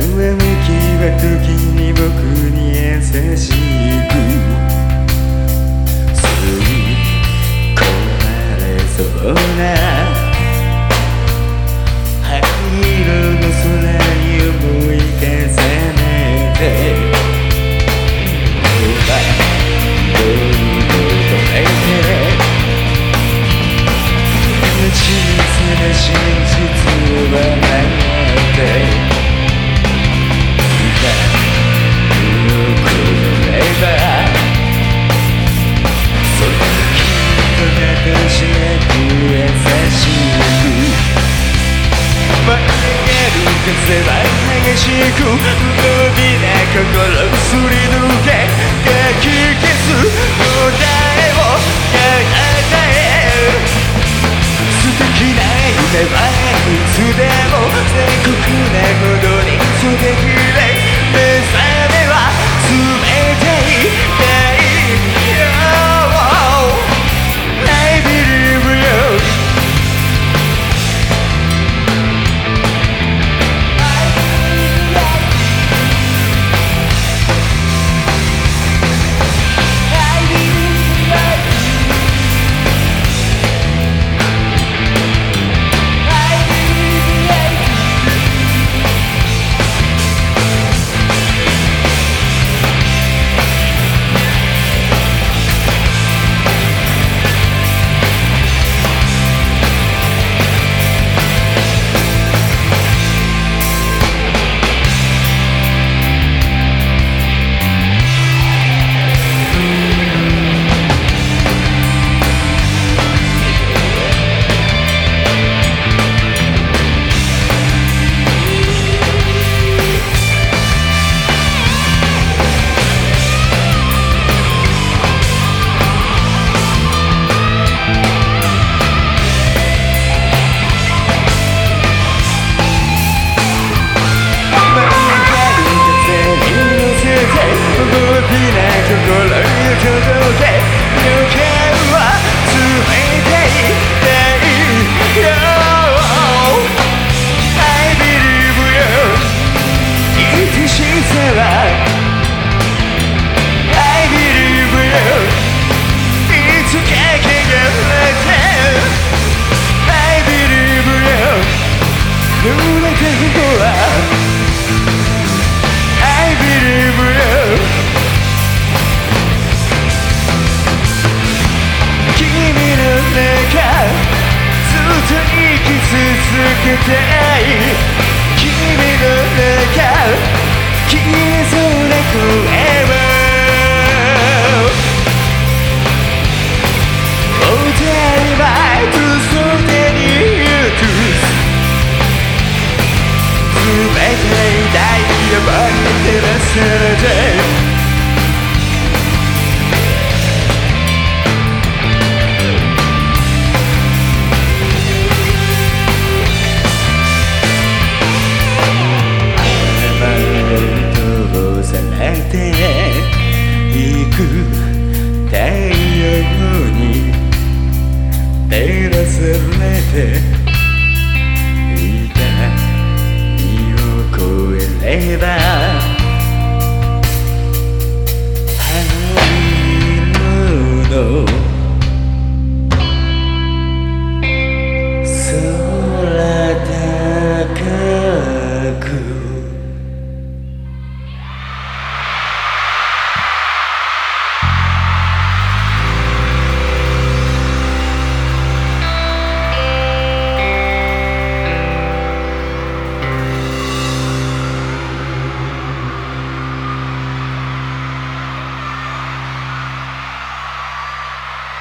上向きは時に僕に優しく吸いに壊れそうな風は激しく伸びな心すり抜けかき消す答えを考え素敵な夢はいつでも濡れ君の中消えそうな声をれて。痛みを越えれば。